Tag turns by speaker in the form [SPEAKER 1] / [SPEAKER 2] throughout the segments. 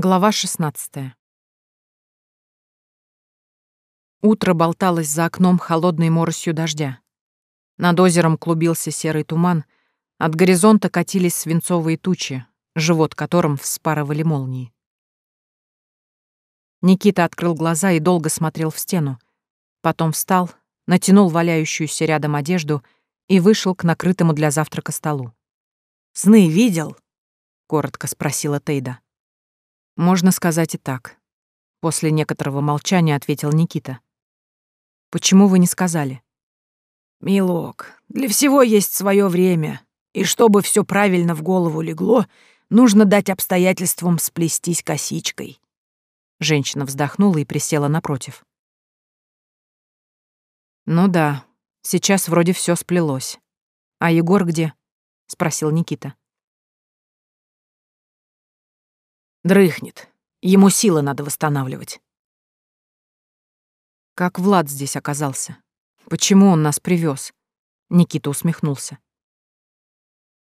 [SPEAKER 1] Глава 16. Утро болталось за окном холодной моросью дождя. Над озером клубился серый туман, от горизонта катились свинцовые тучи, живот которым вспарывали молнии. Никита открыл глаза и долго смотрел в стену. Потом встал, натянул валяющуюся рядом одежду и вышел к накрытому для завтрака столу.
[SPEAKER 2] «Сны видел?»
[SPEAKER 1] — коротко спросила Тейда. Можно сказать и так. После некоторого молчания ответил Никита. Почему вы не сказали?
[SPEAKER 2] Милок, для всего есть свое время. И чтобы все правильно в голову легло, нужно дать обстоятельствам сплестись косичкой.
[SPEAKER 1] Женщина вздохнула и присела напротив. Ну да, сейчас вроде все сплелось. А Егор где? спросил Никита.
[SPEAKER 2] Дрыхнет. Ему силы надо восстанавливать.
[SPEAKER 1] Как Влад здесь оказался? Почему он нас привез? Никита усмехнулся.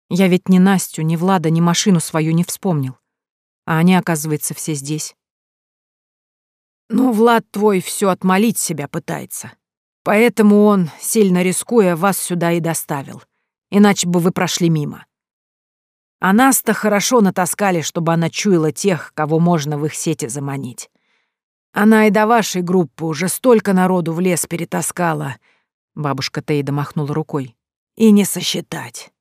[SPEAKER 1] Я ведь ни Настю, ни Влада, ни машину свою не вспомнил. А они, оказывается, все здесь.
[SPEAKER 2] Ну, Влад твой все отмолить себя пытается. Поэтому он, сильно рискуя, вас сюда и доставил. Иначе бы вы прошли мимо. А нас-то хорошо натаскали, чтобы она чуяла тех, кого можно в их сети заманить. Она и до вашей группы уже столько народу в лес перетаскала. Бабушка Тейда махнула рукой. И не сосчитать.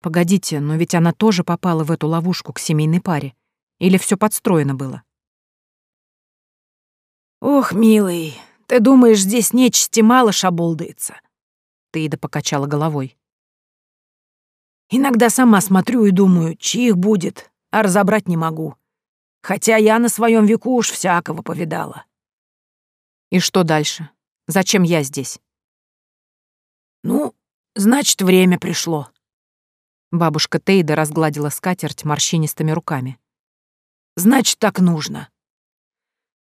[SPEAKER 1] Погодите, но ведь она тоже попала в эту ловушку к семейной паре. Или все подстроено было?
[SPEAKER 2] Ох, милый, ты думаешь, здесь нечисти мало шаболдается?
[SPEAKER 1] Тейда покачала головой.
[SPEAKER 2] Иногда сама смотрю и думаю, чьих будет, а разобрать не могу. Хотя я на своем веку уж всякого повидала.
[SPEAKER 1] И что дальше? Зачем я здесь?
[SPEAKER 2] Ну, значит, время пришло.
[SPEAKER 1] Бабушка Тейда разгладила скатерть морщинистыми руками.
[SPEAKER 2] Значит, так нужно.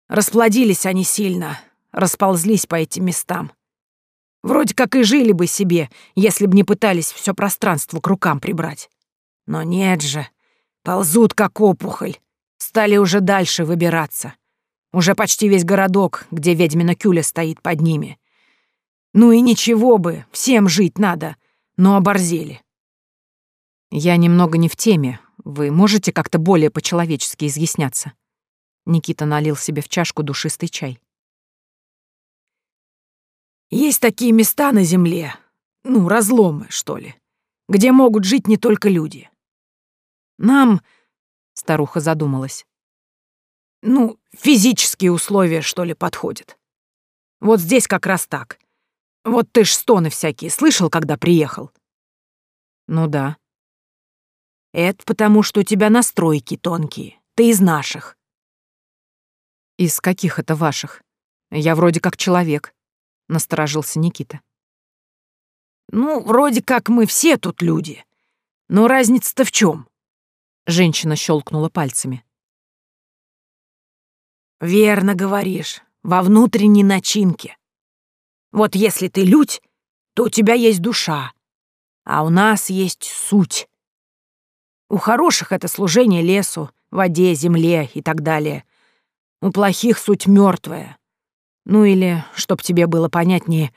[SPEAKER 2] Расплодились они сильно, расползлись по этим местам. Вроде как и жили бы себе, если б не пытались все пространство к рукам прибрать. Но нет же, ползут как опухоль. Стали уже дальше выбираться. Уже почти весь городок, где ведьмина кюля стоит под ними. Ну и ничего бы, всем жить надо, но оборзели.
[SPEAKER 1] Я немного не в теме. Вы можете как-то более по-человечески изъясняться? Никита налил себе в чашку душистый чай.
[SPEAKER 2] Есть такие места на Земле, ну, разломы, что ли, где могут жить не только люди. Нам, — старуха задумалась, — ну, физические условия, что ли, подходят. Вот здесь как раз так. Вот ты ж стоны всякие слышал, когда приехал?
[SPEAKER 1] Ну да.
[SPEAKER 2] Это потому, что у тебя настройки тонкие. Ты из наших.
[SPEAKER 1] Из каких это ваших? Я вроде как человек насторожился Никита.
[SPEAKER 2] Ну, вроде как мы все тут люди. Но разница-то в чем?
[SPEAKER 1] Женщина щелкнула пальцами.
[SPEAKER 2] Верно говоришь, во внутренней начинке. Вот если ты людь, то у тебя есть душа, а у нас есть суть. У хороших это служение лесу, воде, земле и так далее. У плохих суть мертвая, ну или, чтоб тебе было понятнее,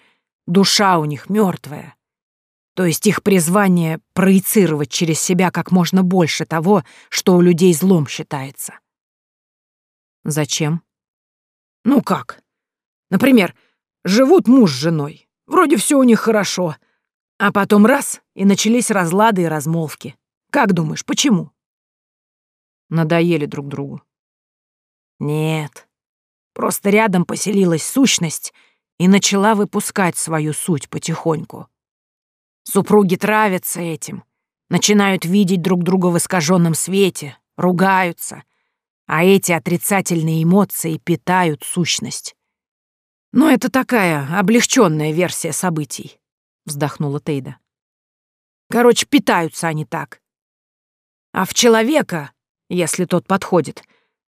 [SPEAKER 2] душа у них мертвая. То есть их призвание — проецировать через себя как можно больше того, что у людей злом считается.
[SPEAKER 1] Зачем?
[SPEAKER 2] Ну как? Например, живут муж с женой. Вроде все у них хорошо. А потом раз — и начались разлады и размолвки. Как думаешь, почему?
[SPEAKER 1] Надоели друг другу.
[SPEAKER 2] Нет, Просто рядом поселилась сущность и начала выпускать свою суть потихоньку. Супруги травятся этим, начинают видеть друг друга в искаженном свете, ругаются, а эти отрицательные эмоции питают сущность. Но это такая облегченная версия событий, вздохнула Тейда. Короче, питаются они так. А в человека, если тот подходит,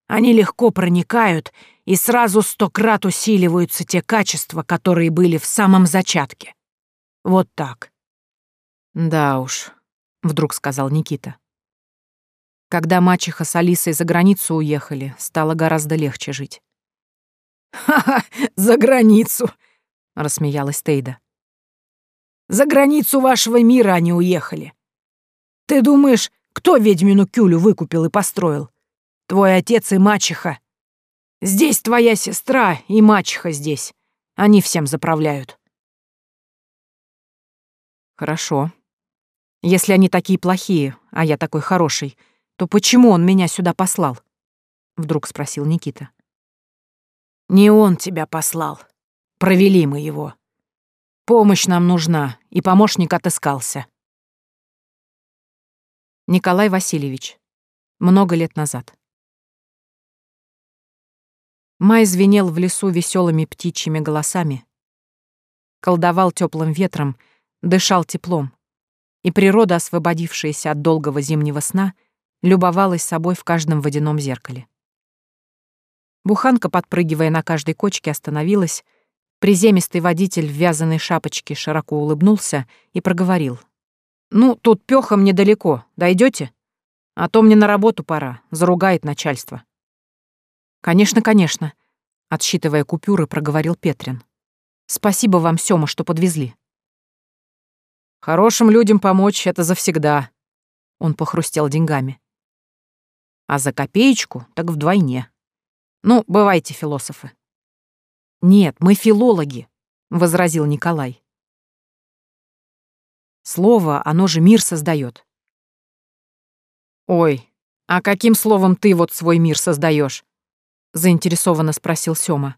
[SPEAKER 2] они легко проникают и сразу сто крат усиливаются те качества, которые были в самом зачатке. Вот так.
[SPEAKER 1] «Да уж», — вдруг сказал Никита. Когда мачеха с Алисой за границу уехали, стало гораздо легче жить.
[SPEAKER 2] «Ха-ха, за границу!» — рассмеялась Тейда. «За границу вашего мира они уехали. Ты думаешь, кто ведьмину кюлю выкупил и построил? Твой отец и мачеха. Здесь твоя сестра и мачеха здесь. Они всем заправляют».
[SPEAKER 1] «Хорошо. Если они такие плохие, а я такой хороший, то почему он меня сюда послал?» — вдруг спросил Никита.
[SPEAKER 2] «Не он тебя послал. Провели мы его. Помощь нам нужна, и помощник отыскался».
[SPEAKER 1] Николай Васильевич. Много лет назад. Май звенел в лесу веселыми птичьими голосами, колдовал теплым ветром, дышал теплом, и природа, освободившаяся от долгого зимнего сна, любовалась собой в каждом водяном зеркале. Буханка, подпрыгивая на каждой кочке, остановилась. Приземистый водитель в вязаной шапочке широко улыбнулся и проговорил. «Ну, тут пёхом недалеко. Дойдёте? А то мне на работу пора. Заругает начальство». «Конечно, конечно», — отсчитывая купюры, проговорил Петрин. «Спасибо вам, Сёма, что подвезли». «Хорошим людям помочь — это завсегда», — он похрустел деньгами. «А за копеечку так вдвойне». Ну, бывайте философы. Нет, мы филологи, возразил Николай. Слово, оно же мир создает. Ой, а каким словом ты вот свой мир создаешь? Заинтересованно спросил Сёма.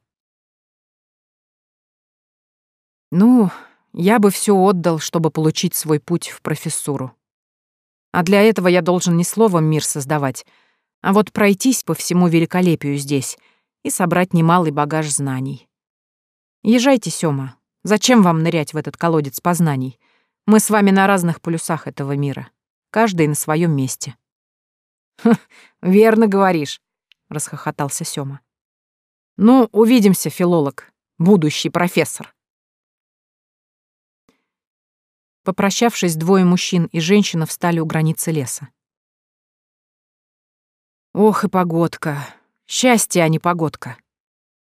[SPEAKER 1] Ну, я бы все отдал, чтобы получить свой путь в профессуру. А для этого я должен не словом мир создавать, а вот пройтись по всему великолепию здесь и собрать немалый багаж знаний. Езжайте, Сёма. Зачем вам нырять в этот колодец познаний? Мы с вами на разных полюсах этого мира. Каждый на своем месте. верно говоришь, расхохотался Сёма. Ну, увидимся, филолог, будущий профессор. Попрощавшись, двое мужчин и женщина встали у границы леса. Ох и погодка. Счастье, а не погодка.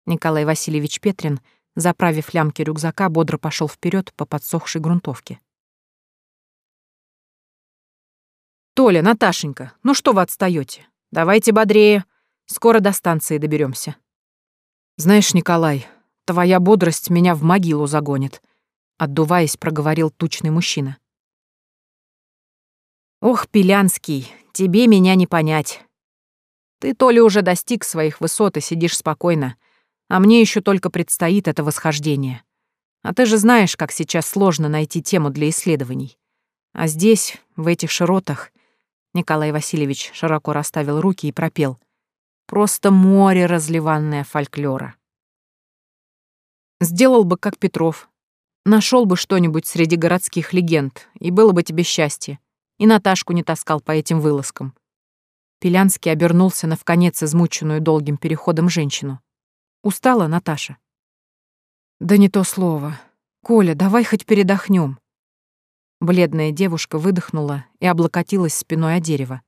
[SPEAKER 1] Николай Васильевич Петрин, заправив лямки рюкзака, бодро пошел вперед по подсохшей грунтовке. «Толя, Наташенька, ну что вы отстаете? Давайте бодрее. Скоро до станции доберемся. «Знаешь, Николай, твоя бодрость меня в могилу загонит», — отдуваясь, проговорил тучный мужчина. «Ох, Пилянский, тебе меня не понять. Ты то ли уже достиг своих высот и сидишь спокойно, а мне еще только предстоит это восхождение. А ты же знаешь, как сейчас сложно найти тему для исследований. А здесь, в этих широтах, Николай Васильевич широко расставил руки и пропел. Просто море разливанное фольклора. Сделал бы, как Петров. Нашел бы что-нибудь среди городских легенд, и было бы тебе счастье. И Наташку не таскал по этим вылазкам. Пелянский обернулся на вконец измученную долгим переходом женщину. Устала Наташа? Да не то слово. Коля, давай хоть передохнем. Бледная девушка выдохнула и облокотилась спиной о дерево.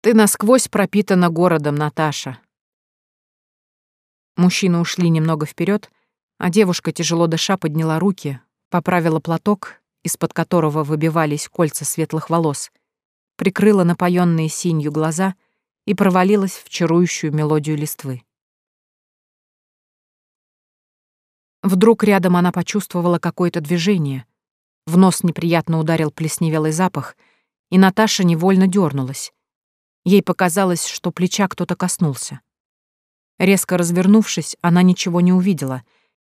[SPEAKER 1] Ты насквозь пропитана городом, Наташа. Мужчины ушли немного вперед, а девушка, тяжело дыша, подняла руки, поправила платок, из-под которого выбивались кольца светлых волос, прикрыла напоенные синью глаза и провалилась в чарующую мелодию листвы. Вдруг рядом она почувствовала какое-то движение. В нос неприятно ударил плесневелый запах, и Наташа невольно дернулась. Ей показалось, что плеча кто-то коснулся. Резко развернувшись, она ничего не увидела.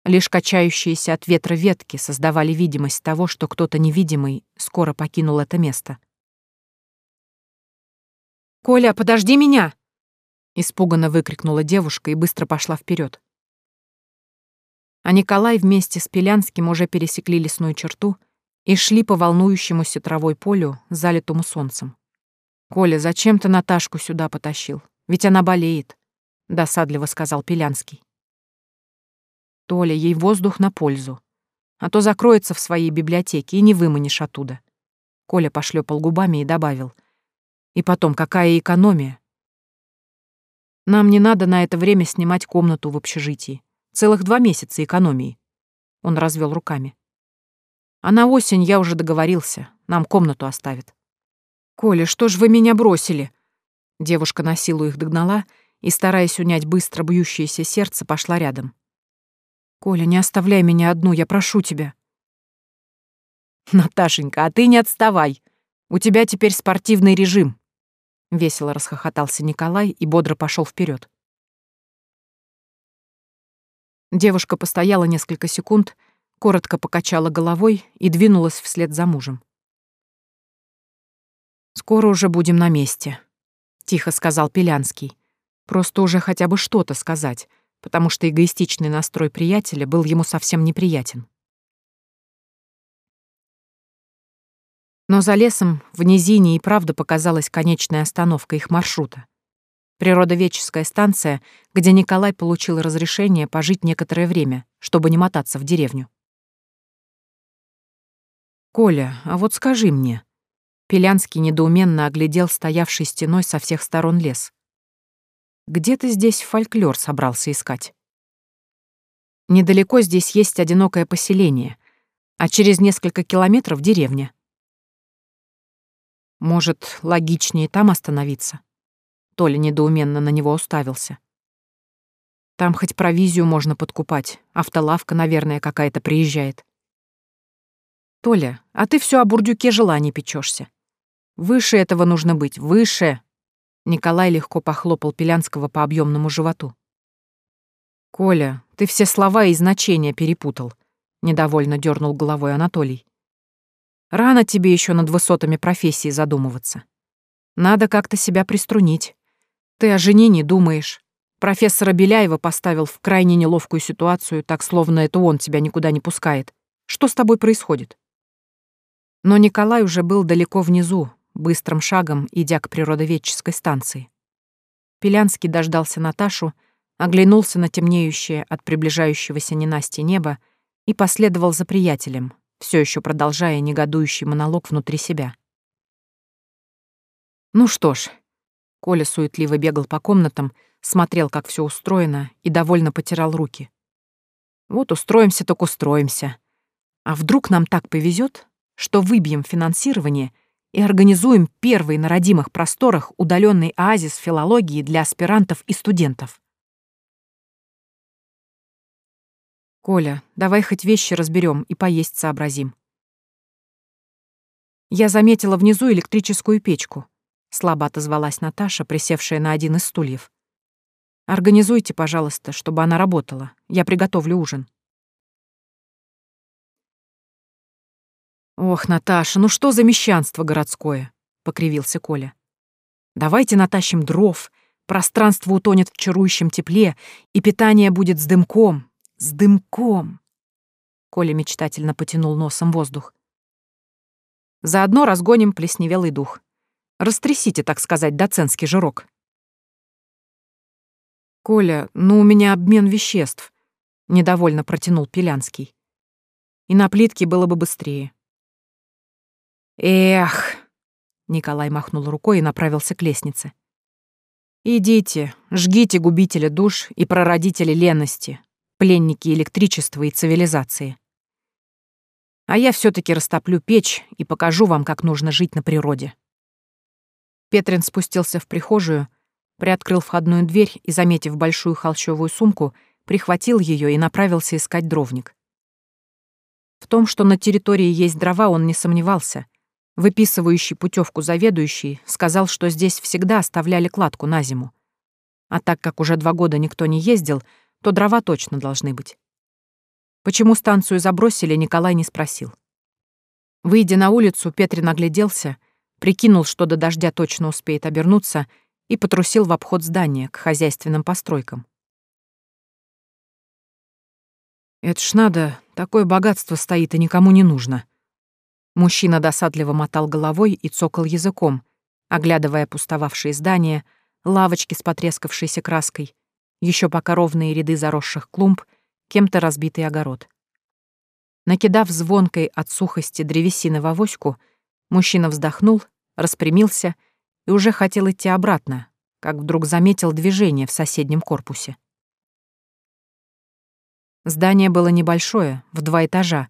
[SPEAKER 1] Лишь качающиеся от ветра ветки создавали видимость того, что кто-то невидимый скоро покинул это место. «Коля, подожди меня!» Испуганно выкрикнула девушка и быстро пошла вперед. А Николай вместе с Пелянским уже пересекли лесную черту и шли по волнующемуся травой полю, залитому солнцем. «Коля, зачем ты Наташку сюда потащил? Ведь она болеет», — досадливо сказал Пелянский. «Толя, ей воздух на пользу. А то закроется в своей библиотеке и не выманишь оттуда». Коля пошлепал губами и добавил — И потом, какая экономия? Нам не надо на это время снимать комнату в общежитии. Целых два месяца экономии. Он развел руками. А на осень я уже договорился, нам комнату оставят. Коля, что ж вы меня бросили? Девушка на силу их догнала и, стараясь унять быстро бьющееся сердце, пошла рядом. «Коля, не оставляй меня одну, я прошу тебя». «Наташенька, а ты не отставай. У тебя теперь спортивный режим». Весело расхохотался Николай и бодро пошел вперед. Девушка постояла несколько секунд, коротко покачала головой и двинулась вслед за мужем. «Скоро уже будем на месте», — тихо сказал Пелянский. «Просто уже хотя бы что-то сказать, потому что эгоистичный настрой приятеля был ему совсем неприятен». Но за лесом в низине и правда показалась конечная остановка их маршрута. Природоведческая станция, где Николай получил разрешение пожить некоторое время, чтобы не мотаться в деревню. «Коля, а вот скажи мне...» Пелянский недоуменно оглядел стоявший стеной со всех сторон лес. «Где ты здесь фольклор собрался искать?» «Недалеко здесь есть одинокое поселение, а через несколько километров — деревня. Может, логичнее там остановиться?» Толя недоуменно на него уставился. Там хоть провизию можно подкупать, автолавка, наверное, какая-то приезжает. Толя, а ты все о бурдюке желаний печешься. Выше этого нужно быть, выше. Николай легко похлопал Пелянского по объемному животу. Коля, ты все слова и значения перепутал, недовольно дернул головой Анатолий. Рано тебе еще над высотами профессии задумываться. Надо как-то себя приструнить. Ты о жене не думаешь. Профессора Беляева поставил в крайне неловкую ситуацию, так словно это он тебя никуда не пускает. Что с тобой происходит? Но Николай уже был далеко внизу, быстрым шагом идя к природоведческой станции. Пелянский дождался Наташу, оглянулся на темнеющее от приближающегося ненасти небо и последовал за приятелем, все еще продолжая негодующий монолог внутри себя. Ну что ж, Коля суетливо бегал по комнатам, смотрел, как все устроено, и довольно потирал руки. Вот устроимся, так устроимся. А вдруг нам так повезет, что выбьем финансирование и организуем первый на родимых просторах удаленный оазис филологии для аспирантов и студентов? Коля, давай хоть вещи разберем и поесть сообразим. Я заметила внизу электрическую печку. Слабо отозвалась Наташа, присевшая на один из стульев. «Организуйте, пожалуйста, чтобы она работала. Я приготовлю ужин». «Ох, Наташа, ну что за мещанство городское?» — покривился Коля. «Давайте натащим дров, пространство утонет в чарующем тепле, и питание будет с дымком, с дымком!» Коля мечтательно потянул носом воздух. «Заодно разгоним плесневелый дух. Растрясите, так сказать, доцентский жирок. «Коля, ну у меня обмен веществ», — недовольно протянул Пелянский. «И на плитке было бы быстрее». «Эх!» — Николай махнул рукой и направился к лестнице. «Идите, жгите губителя душ и прародители лености, пленники электричества и цивилизации. А я все таки растоплю печь и покажу вам, как нужно жить на природе». Петрин спустился в прихожую, приоткрыл входную дверь и, заметив большую холщовую сумку, прихватил ее и направился искать дровник. В том, что на территории есть дрова, он не сомневался. Выписывающий путевку заведующий сказал, что здесь всегда оставляли кладку на зиму. А так как уже два года никто не ездил, то дрова точно должны быть. Почему станцию забросили, Николай не спросил. Выйдя на улицу, Петрин огляделся — прикинул, что до дождя точно успеет обернуться, и потрусил в обход здания, к хозяйственным постройкам. «Это ж надо, такое богатство стоит и никому не нужно». Мужчина досадливо мотал головой и цокал языком, оглядывая пустовавшие здания, лавочки с потрескавшейся краской, еще пока ровные ряды заросших клумб, кем-то разбитый огород. Накидав звонкой от сухости древесины в авоську, Мужчина вздохнул, распрямился и уже хотел идти обратно, как вдруг заметил движение в соседнем корпусе. Здание было небольшое, в два этажа.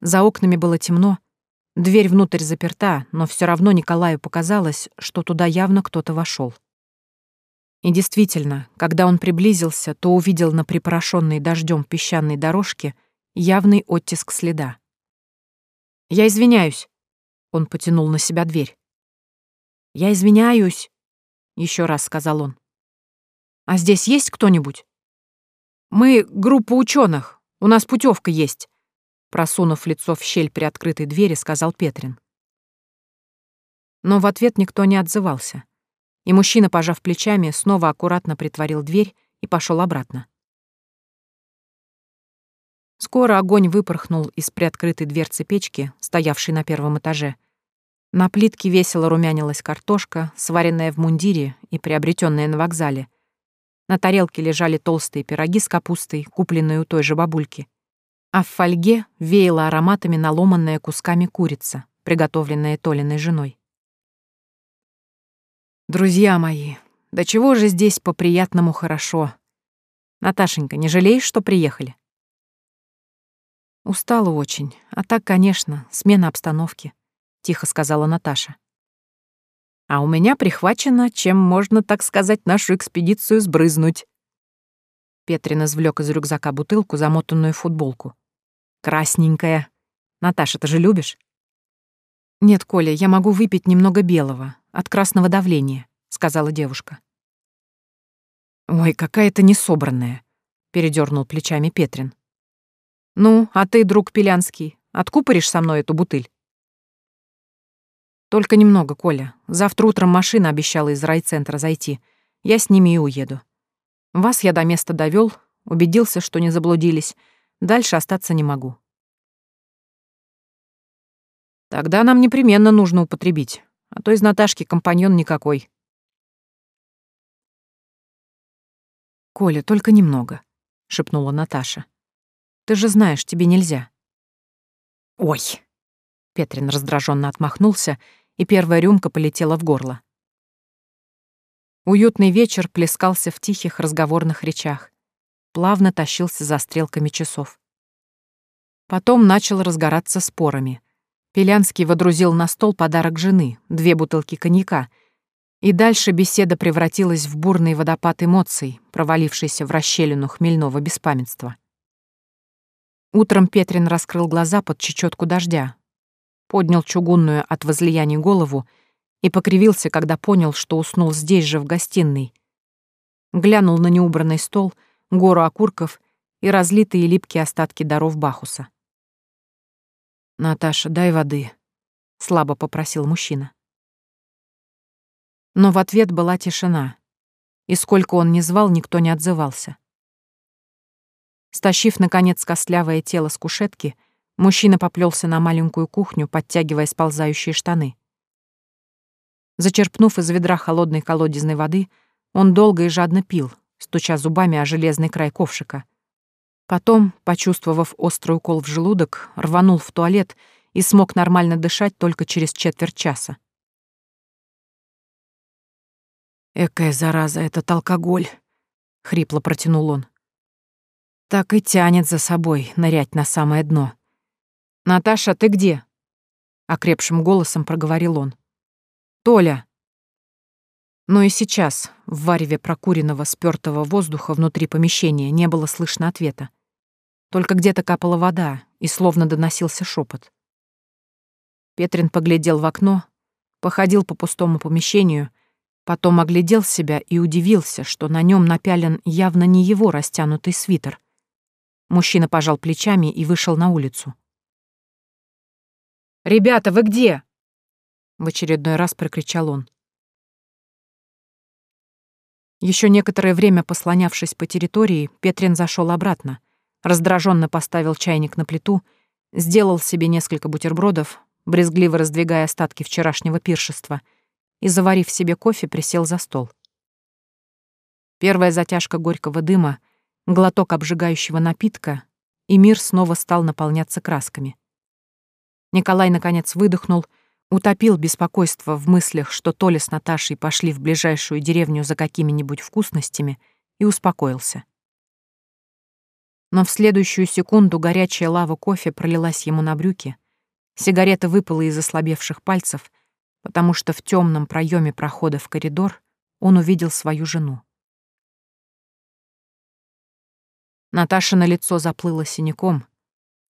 [SPEAKER 1] За окнами было темно, дверь внутрь заперта, но все равно Николаю показалось, что туда явно кто-то вошел. И действительно, когда он приблизился, то увидел на припорошенной дождем песчаной дорожке явный оттиск следа. «Я извиняюсь», — он потянул на себя дверь. «Я извиняюсь», — еще раз сказал он. «А здесь есть кто-нибудь?» «Мы группа ученых. У нас путевка есть», — просунув лицо в щель при открытой двери, сказал Петрин. Но в ответ никто не отзывался и мужчина, пожав плечами, снова аккуратно притворил дверь и пошел обратно. Скоро огонь выпорхнул из приоткрытой дверцы печки, стоявшей на первом этаже. На плитке весело румянилась картошка, сваренная в мундире и приобретенная на вокзале. На тарелке лежали толстые пироги с капустой, купленные у той же бабульки. А в фольге веяло ароматами наломанная кусками курица, приготовленная Толиной женой. Друзья мои, да чего же здесь по-приятному хорошо. Наташенька, не жалеешь, что приехали? Устала очень. А так, конечно, смена обстановки, тихо сказала Наташа. А у меня прихвачено, чем можно, так сказать, нашу экспедицию сбрызнуть. Петрин извлек из рюкзака бутылку, замотанную в футболку. Красненькая. Наташа, ты же любишь? Нет, Коля, я могу выпить немного белого, от красного давления», — сказала девушка. «Ой, какая то несобранная», — передернул плечами Петрин. «Ну, а ты, друг Пелянский, откупоришь со мной эту бутыль?» «Только немного, Коля. Завтра утром машина обещала из райцентра зайти. Я с ними и уеду. Вас я до места довел, убедился, что не заблудились. Дальше остаться не могу». «Тогда нам непременно нужно употребить а то из Наташки компаньон никакой. «Коля, только немного», — шепнула Наташа. «Ты же знаешь, тебе нельзя». «Ой!» — Петрин раздраженно отмахнулся, и первая рюмка полетела в горло. Уютный вечер плескался в тихих разговорных речах, плавно тащился за стрелками часов. Потом начал разгораться спорами — Пелянский водрузил на стол подарок жены, две бутылки коньяка, и дальше беседа превратилась в бурный водопад эмоций, провалившийся в расщелину хмельного беспамятства. Утром Петрин раскрыл глаза под чечетку дождя, поднял чугунную от возлияний голову и покривился, когда понял, что уснул здесь же, в гостиной. Глянул на неубранный стол, гору окурков и разлитые липкие остатки даров Бахуса. «Наташа, дай воды», — слабо попросил мужчина. Но в ответ была тишина, и сколько он ни звал, никто не отзывался. Стащив, наконец, костлявое тело с кушетки, мужчина поплелся на маленькую кухню, подтягивая сползающие штаны. Зачерпнув из ведра холодной колодезной воды, он долго и жадно пил, стуча зубами о железный край ковшика — Потом, почувствовав острый укол в желудок, рванул в туалет и смог нормально дышать только через четверть часа. «Экая зараза, этот алкоголь!» — хрипло протянул он. «Так и тянет за собой нырять на самое дно». «Наташа, ты где?» — окрепшим голосом проговорил он. «Толя!» Но и сейчас, в вареве прокуренного спёртого воздуха внутри помещения, не было слышно ответа. Только где-то капала вода, и словно доносился шепот. Петрин поглядел в окно, походил по пустому помещению, потом оглядел себя и удивился, что на нем напялен явно не его растянутый свитер. Мужчина пожал плечами и вышел на улицу. «Ребята, вы где?» — в очередной раз прокричал он. Еще некоторое время послонявшись по территории, Петрин зашел обратно — раздраженно поставил чайник на плиту, сделал себе несколько бутербродов, брезгливо раздвигая остатки вчерашнего пиршества, и, заварив себе кофе, присел за стол. Первая затяжка горького дыма, глоток обжигающего напитка, и мир снова стал наполняться красками. Николай, наконец, выдохнул, утопил беспокойство в мыслях, что Толя с Наташей пошли в ближайшую деревню за какими-нибудь вкусностями, и успокоился. Но в следующую секунду горячая лава кофе пролилась ему на брюки, сигарета выпала из ослабевших пальцев, потому что в темном проеме прохода в коридор он увидел свою жену. Наташа на лицо заплыла синяком,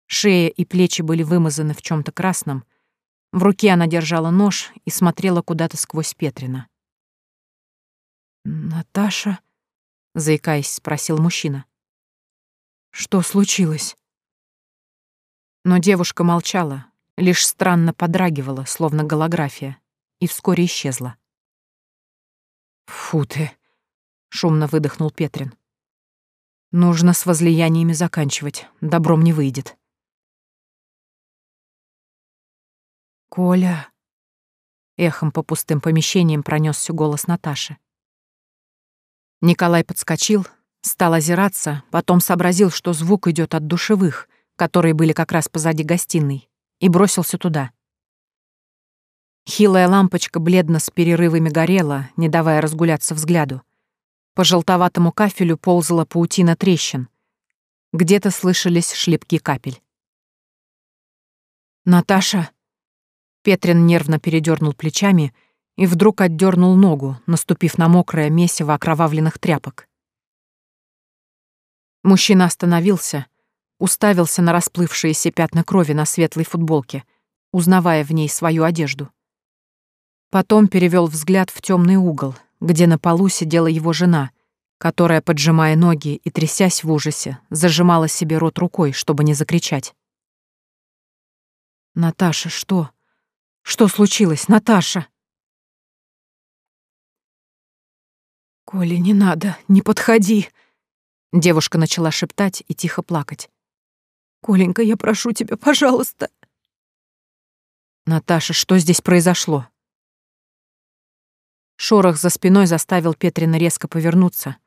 [SPEAKER 1] шея и плечи были вымазаны в чем то красном, в руке она держала нож и смотрела куда-то сквозь Петрина. «Наташа?» — заикаясь, спросил мужчина. «Что случилось?» Но девушка молчала, лишь странно подрагивала, словно голография, и вскоре исчезла. «Фу ты!» — шумно выдохнул Петрин. «Нужно с возлияниями заканчивать, добром не выйдет». «Коля!» Эхом по пустым помещениям пронесся голос Наташи. Николай подскочил, стал озираться, потом сообразил, что звук идет от душевых, которые были как раз позади гостиной, и бросился туда. Хилая лампочка бледно с перерывами горела, не давая разгуляться взгляду. По желтоватому кафелю ползала паутина трещин. Где-то слышались шлепки капель. «Наташа!» Петрин нервно передернул плечами и вдруг отдернул ногу, наступив на мокрое месиво окровавленных тряпок. Мужчина остановился, уставился на расплывшиеся пятна крови на светлой футболке, узнавая в ней свою одежду. Потом перевел взгляд в темный угол, где на полу сидела его жена, которая, поджимая ноги и трясясь в ужасе, зажимала себе рот рукой, чтобы не закричать. «Наташа, что?» Что случилось, Наташа?» «Коля, не надо, не подходи!» Девушка начала шептать и тихо плакать. «Коленька, я прошу тебя, пожалуйста!» «Наташа, что здесь произошло?» Шорох за спиной заставил Петрина резко повернуться,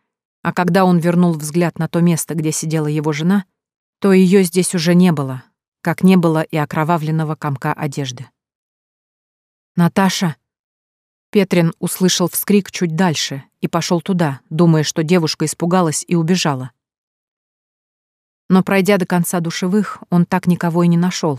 [SPEAKER 1] а когда он вернул взгляд на то место, где сидела его жена, то ее здесь уже не было, как не было и окровавленного комка одежды. «Наташа!» Петрин услышал вскрик чуть дальше и пошел туда, думая, что девушка испугалась и убежала. Но пройдя до конца душевых, он так никого и не нашел,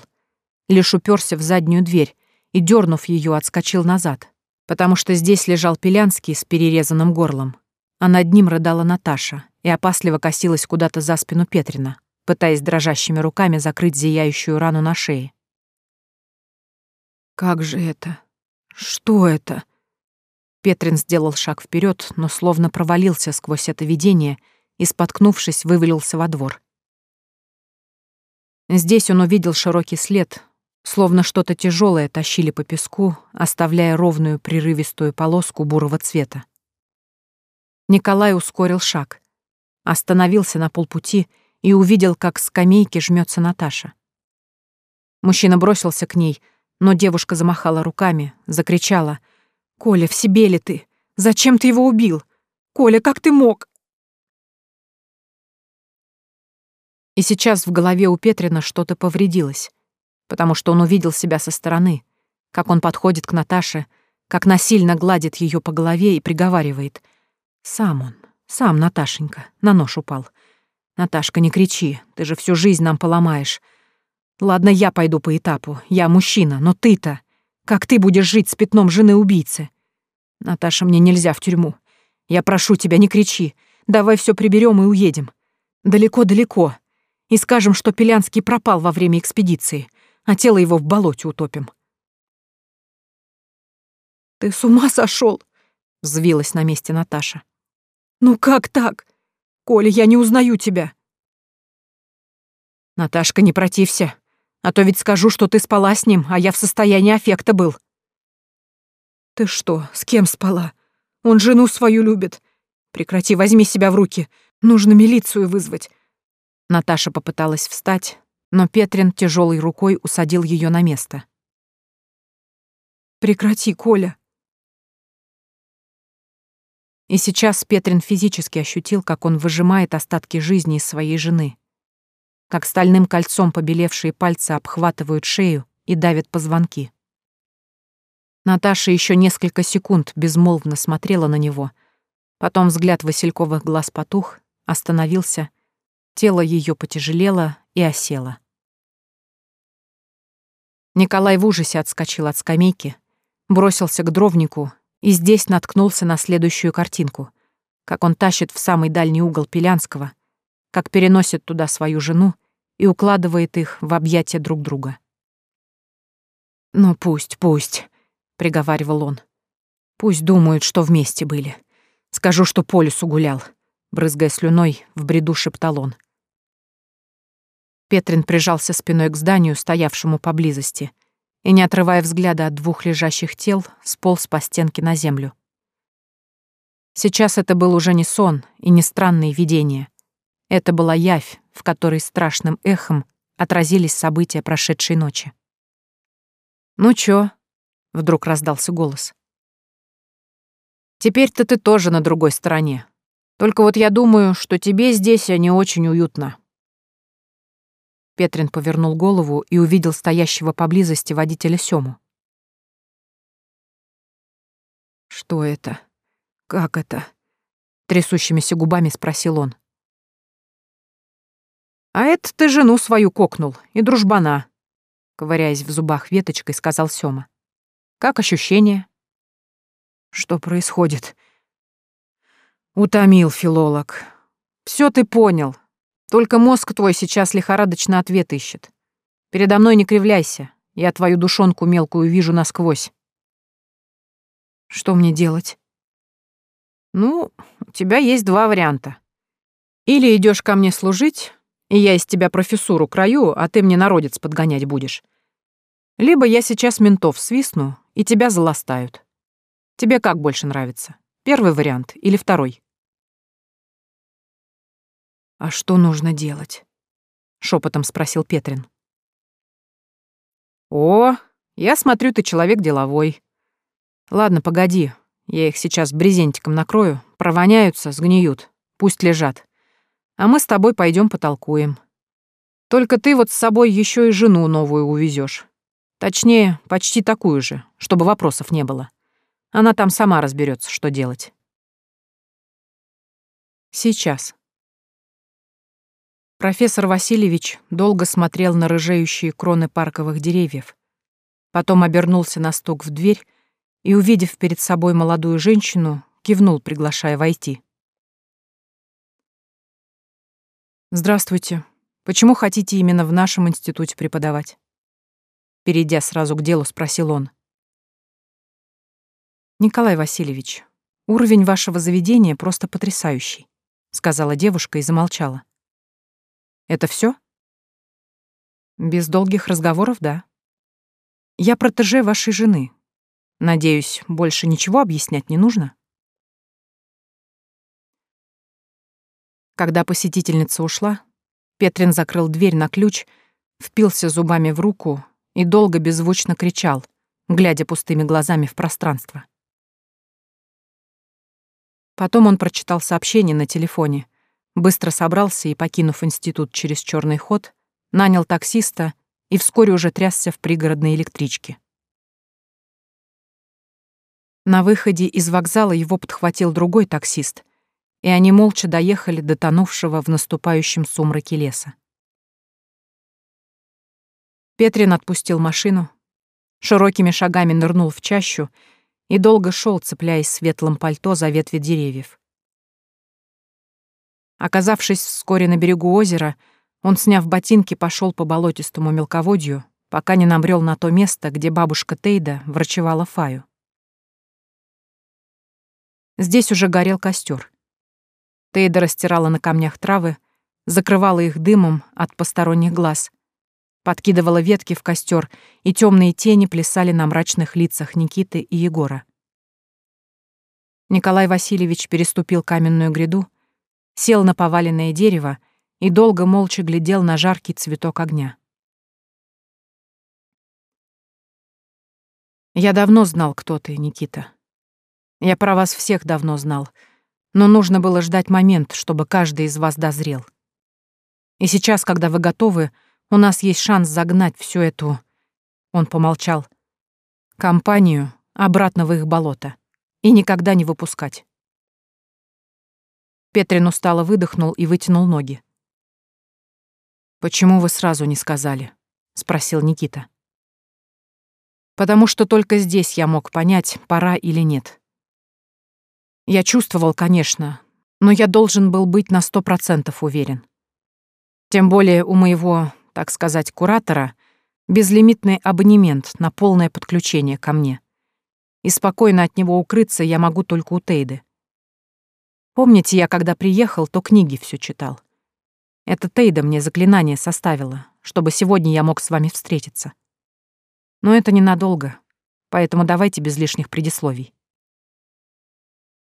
[SPEAKER 1] лишь уперся в заднюю дверь и, дернув ее, отскочил назад, потому что здесь лежал Пелянский с перерезанным горлом, а над ним рыдала Наташа и опасливо косилась куда-то за спину Петрина, пытаясь дрожащими руками закрыть зияющую рану на шее. «Как же это?» Что это? Петрин сделал шаг вперед, но словно провалился сквозь это видение и, споткнувшись, вывалился во двор. Здесь он увидел широкий след, словно что-то тяжелое тащили по песку, оставляя ровную прерывистую полоску бурого цвета. Николай ускорил шаг, остановился на полпути и увидел, как с скамейки жмется Наташа. Мужчина бросился к ней — но девушка замахала руками, закричала. «Коля, в себе ли ты? Зачем ты его убил? Коля, как ты мог?» И сейчас в голове у Петрина что-то повредилось, потому что он увидел себя со стороны, как он подходит к Наташе, как насильно гладит ее по голове и приговаривает. «Сам он, сам, Наташенька, на нож упал. Наташка, не кричи, ты же всю жизнь нам поломаешь. Ладно, я пойду по этапу. Я мужчина, но ты-то... Как ты будешь жить с пятном жены-убийцы? Наташа, мне нельзя в тюрьму. Я прошу тебя, не кричи. Давай все приберем и уедем. Далеко-далеко. И скажем, что Пелянский пропал во время экспедиции, а тело его в болоте утопим. Ты с ума сошел? взвилась на месте Наташа. Ну как так? Коля, я не узнаю тебя. Наташка, не протився. А то ведь скажу, что ты спала с ним, а я в состоянии аффекта был. Ты что, с кем спала? Он жену свою любит. Прекрати, возьми себя в руки. Нужно милицию вызвать. Наташа попыталась встать, но Петрин тяжелой рукой усадил ее на место. Прекрати, Коля. И сейчас Петрин физически ощутил, как он выжимает остатки жизни из своей жены как стальным кольцом побелевшие пальцы обхватывают шею и давят позвонки. Наташа еще несколько секунд безмолвно смотрела на него. Потом взгляд Васильковых глаз потух, остановился, тело ее потяжелело и осело. Николай в ужасе отскочил от скамейки, бросился к дровнику и здесь наткнулся на следующую картинку, как он тащит в самый дальний угол Пелянского, как переносит туда свою жену и укладывает их в объятия друг друга. «Ну пусть, пусть», — приговаривал он. «Пусть думают, что вместе были. Скажу, что по лесу гулял», — брызгая слюной, в бреду шептал он. Петрин прижался спиной к зданию, стоявшему поблизости, и, не отрывая взгляда от двух лежащих тел, сполз по стенке на землю. Сейчас это был уже не сон и не странные видения. Это была явь, в которой страшным эхом отразились события прошедшей ночи. «Ну чё?» — вдруг раздался голос. «Теперь-то ты тоже на другой стороне. Только вот я думаю, что тебе здесь не очень уютно. Петрин повернул голову и увидел стоящего поблизости водителя Сёму. «Что это? Как это?» — трясущимися губами спросил он. «А это ты жену свою кокнул и дружбана», — ковыряясь в зубах веточкой, сказал Сёма. «Как ощущение?» «Что происходит?» «Утомил филолог. Все ты понял. Только мозг твой сейчас лихорадочно ответ ищет. Передо мной не кривляйся, я твою душонку мелкую вижу насквозь. Что мне делать? Ну, у тебя есть два варианта. Или идешь ко мне служить, и я из тебя профессуру краю, а ты мне народец подгонять будешь. Либо я сейчас ментов свистну, и тебя заластают. Тебе как больше нравится? Первый вариант или второй? «А что нужно делать?» — шепотом спросил Петрин. «О, я смотрю, ты человек деловой. Ладно, погоди, я их сейчас брезентиком накрою, провоняются, сгниют, пусть лежат. А мы с тобой пойдем потолкуем. Только ты вот с собой еще и жену новую увезешь. Точнее, почти такую же, чтобы вопросов не было. Она там сама разберется, что делать. Сейчас. Профессор Васильевич долго смотрел на рыжеющие кроны парковых деревьев, потом обернулся на стук в дверь и, увидев перед собой молодую женщину, кивнул, приглашая войти. «Здравствуйте. Почему хотите именно в нашем институте преподавать?» Перейдя сразу к делу, спросил он. «Николай Васильевич, уровень вашего заведения просто потрясающий», сказала девушка и замолчала. Это все? Без долгих разговоров, да. Я протеже вашей жены. Надеюсь, больше ничего объяснять не нужно? Когда посетительница ушла, Петрин закрыл дверь на ключ, впился зубами в руку и долго беззвучно кричал, глядя пустыми глазами в пространство. Потом он прочитал сообщение на телефоне — быстро собрался и, покинув институт через черный ход, нанял таксиста и вскоре уже трясся в пригородной электричке. На выходе из вокзала его подхватил другой таксист, и они молча доехали до тонувшего в наступающем сумраке леса. Петрин отпустил машину, широкими шагами нырнул в чащу и долго шел, цепляясь светлым пальто за ветви деревьев. Оказавшись вскоре на берегу озера, он, сняв ботинки, пошел по болотистому мелководью, пока не набрел на то место, где бабушка Тейда врачевала Фаю. Здесь уже горел костер. Тейда растирала на камнях травы, закрывала их дымом от посторонних глаз, подкидывала ветки в костер, и темные тени плясали на мрачных лицах Никиты и Егора. Николай Васильевич переступил каменную гряду, сел на поваленное дерево и долго молча глядел на жаркий цветок огня. Я давно знал, кто ты, Никита. Я про вас всех давно знал, но нужно было ждать момент, чтобы каждый из вас дозрел. И сейчас, когда вы готовы, у нас есть шанс загнать всю эту... Он помолчал. Компанию обратно в их болото и никогда не выпускать. Петрин устало выдохнул и вытянул ноги. «Почему вы сразу не сказали?» — спросил Никита. «Потому что только здесь я мог понять, пора или нет. Я чувствовал, конечно, но я должен был быть на сто процентов уверен. Тем более у моего, так сказать, куратора безлимитный абонемент на полное подключение ко мне. И спокойно от него укрыться я могу только у Тейды. Помните, я когда приехал, то книги все читал. Это Тейда мне заклинание составила, чтобы сегодня я мог с вами встретиться. Но это ненадолго, поэтому давайте без лишних предисловий.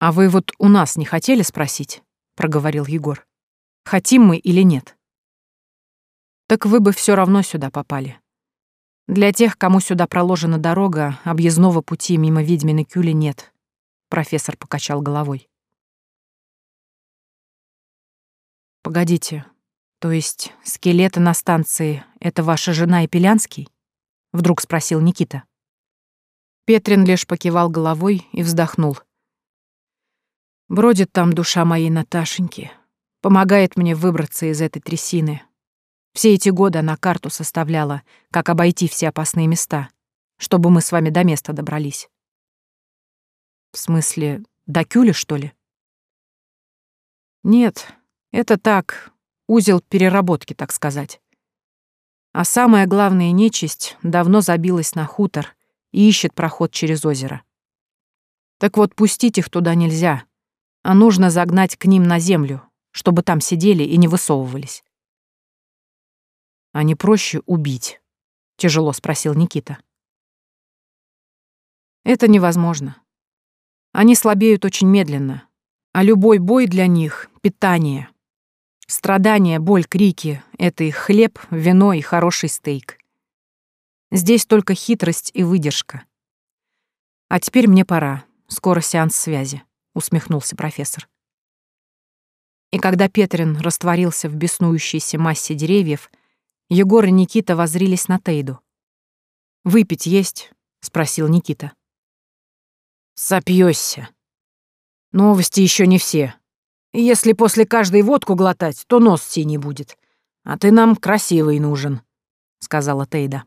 [SPEAKER 1] «А вы вот у нас не хотели спросить?» — проговорил Егор. «Хотим мы или нет?» «Так вы бы все равно сюда попали. Для тех, кому сюда проложена дорога, объездного пути мимо ведьминой кюли нет», — профессор покачал головой. «Погодите, то есть скелеты на станции — это ваша жена и Пелянский?» — вдруг спросил Никита. Петрин лишь покивал головой и вздохнул. Бродит там душа моей Наташеньки. Помогает мне выбраться из этой трясины. Все эти годы она карту составляла, как обойти все опасные места, чтобы мы с вами до места добрались. В смысле, до Кюли, что ли? Нет, это так, узел переработки, так сказать. А самая главная нечисть давно забилась на хутор и ищет проход через озеро. Так вот, пустить их туда нельзя, а нужно загнать к ним на землю, чтобы там сидели и не высовывались. «А не проще убить?» — тяжело спросил Никита. «Это невозможно. Они слабеют очень медленно, а любой бой для них — питание. Страдания, боль, крики — это их хлеб, вино и хороший стейк. Здесь только хитрость и выдержка. А теперь мне пора, скоро сеанс связи усмехнулся профессор. И когда Петрин растворился в беснующейся массе деревьев, Егор и Никита воззрились на Тейду. «Выпить есть?» — спросил Никита.
[SPEAKER 2] «Сопьёшься. Новости еще не все. Если после каждой водку глотать, то нос синий будет. А ты нам красивый нужен», — сказала Тейда.